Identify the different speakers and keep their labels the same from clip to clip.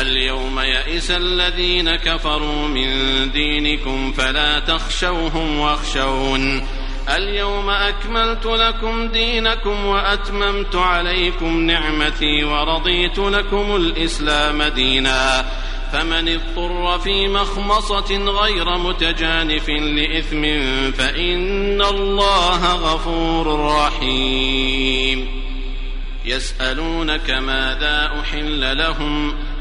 Speaker 1: اليوم يئس الذين كفروا من دينكم فلا تخشوهم واخشون. اليوم أكملت لكم دينكم وأتممت عليكم نعمتي ورضيت لكم الإسلام دينا. فمن اضطر في مخمصة غير متجانف لإثم فإن الله غفور رحيم. يسألونك ماذا أحل لهم؟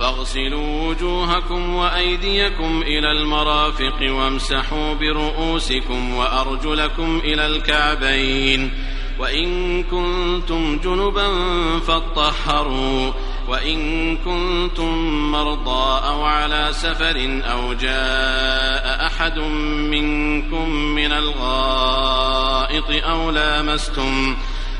Speaker 1: فاغسلوا وجوهكم وأيديكم إلى المرافق وامسحوا برؤوسكم وأرجلكم إلى الكعبين. وإن كنتم جنبا فاطهروا. وإن كنتم مرضى أو على سفر أو جاء أحد منكم من الغائط أو لامستم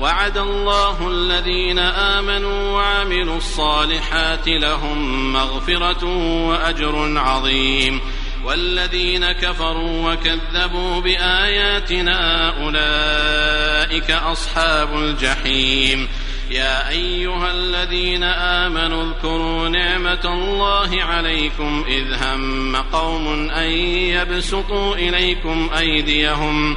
Speaker 1: وعد الله الذين آمنوا وعملوا الصالحات لهم مغفرة وأجر عظيم. والذين كفروا وكذبوا بآياتنا أولئك أصحاب الجحيم. يا أيها الذين آمنوا اذكروا نعمة الله عليكم إذ هم قوم أن يبسطوا إليكم أيديهم.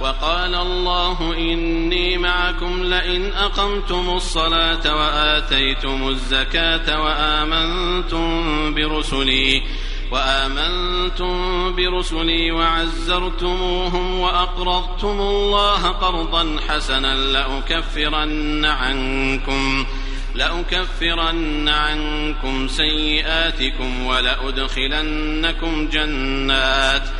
Speaker 1: وقال الله إني معكم لئن أقمتم الصلاة وآتيتم الزكاة وآمنتم برسلي وآمنتم برسلي وعزرتموهم وأقرضتم الله قرضا حسنا لأكفرن عنكم لأكفرن عنكم سيئاتكم ولأدخلنكم جنات ۖ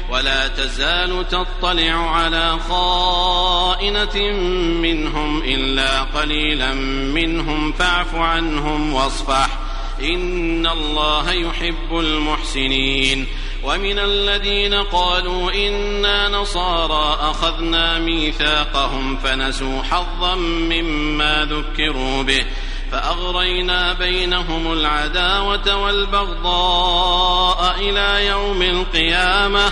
Speaker 1: ولا تزال تطلع على خائنة منهم إلا قليلا منهم فاعف عنهم واصفح. إن الله يحب المحسنين. ومن الذين قالوا إنا نصارى أخذنا ميثاقهم فنسوا حظا مما ذكروا به. فأغرينا بينهم العداوة والبغضاء إلى يوم القيامة.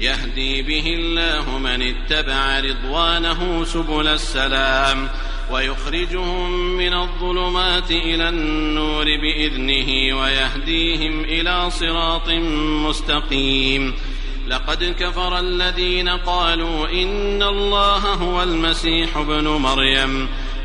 Speaker 1: يهدي به الله من اتبع رضوانه سبل السلام ويخرجهم من الظلمات إلى النور بإذنه ويهديهم إلى صراط مستقيم. لقد كفر الذين قالوا إن الله هو المسيح ابن مريم.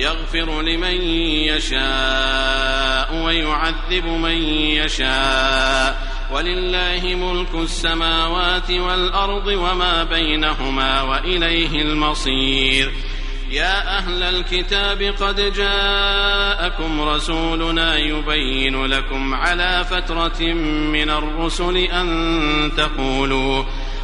Speaker 1: يغفر لمن يشاء ويعذب من يشاء. ولله ملك السماوات والأرض وما بينهما وإليه المصير. يا أهل الكتاب قد جاءكم رسولنا يبين لكم على فترة من الرسل أن تقولوا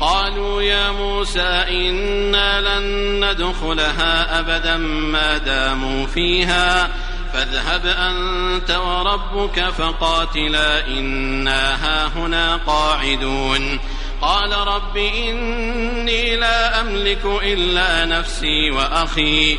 Speaker 1: قالوا يا موسى إنا لن ندخلها أبدا ما داموا فيها. فاذهب أنت وربك فقاتلا إنا هاهنا قاعدون. قال رب إني لا أملك إلا نفسي وأخي.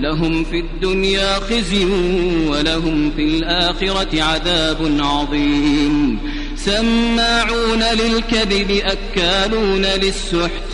Speaker 2: لهم في الدنيا خزي ولهم في الآخرة عذاب عظيم. سماعون للكذب أكالون للسحت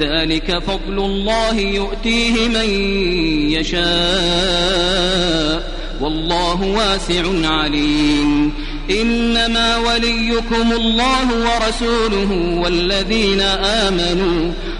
Speaker 2: ذلك فضل الله يؤتيه من يشاء والله واسع عليم. إنما وليكم الله ورسوله والذين آمنوا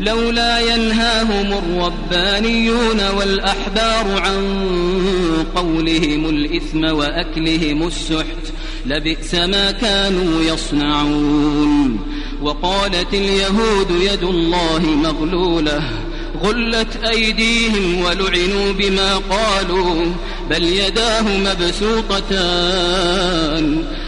Speaker 2: لولا ينهاهم الربانيون والأحبار عن قولهم الإثم وأكلهم السحت لبئس ما كانوا يصنعون. وقالت اليهود يد الله مغلولة غلت أيديهم ولعنوا بما قالوا بل يداه مبسوطتان.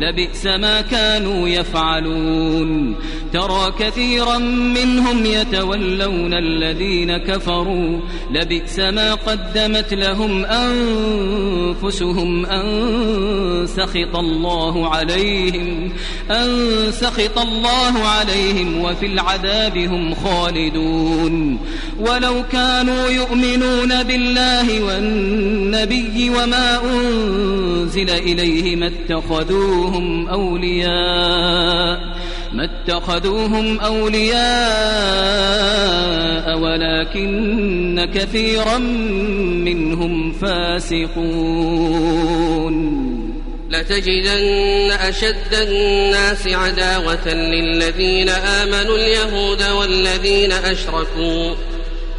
Speaker 2: لبئس ما كانوا يفعلون. ترى كثيرا منهم يتولون الذين كفروا. لبئس ما قدمت لهم أنفسهم أن سخط الله عليهم أن سخط الله عليهم وفي العذاب هم خالدون. ولو كانوا يؤمنون بالله والنبي وما أنزل إليه ما اتخذوهم أولياء ما اتخذوهم أولياء ولكن كثيرا منهم فاسقون
Speaker 3: لتجدن أشد الناس عداوة للذين آمنوا اليهود والذين أشركوا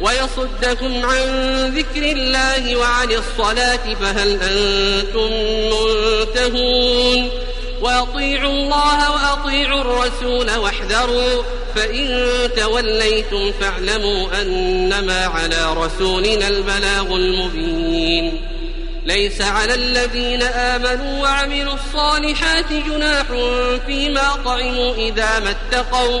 Speaker 3: ويصدكم عن ذكر الله وعن الصلاة فهل أنتم منتهون وأطيعوا الله وأطيعوا الرسول واحذروا فإن توليتم فاعلموا أنما على رسولنا البلاغ المبين ليس على الذين آمنوا وعملوا الصالحات جناح فيما طعموا إذا ما اتقوا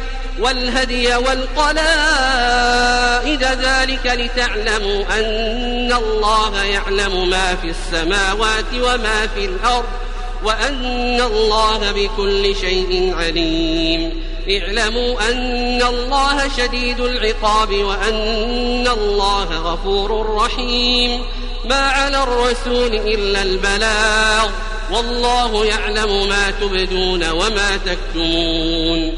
Speaker 3: والهدي والقلائد ذلك لتعلموا أن الله يعلم ما في السماوات وما في الأرض وأن الله بكل شيء عليم. اعلموا أن الله شديد العقاب وأن الله غفور رحيم. ما على الرسول إلا البلاغ. والله يعلم ما تبدون وما تكتمون.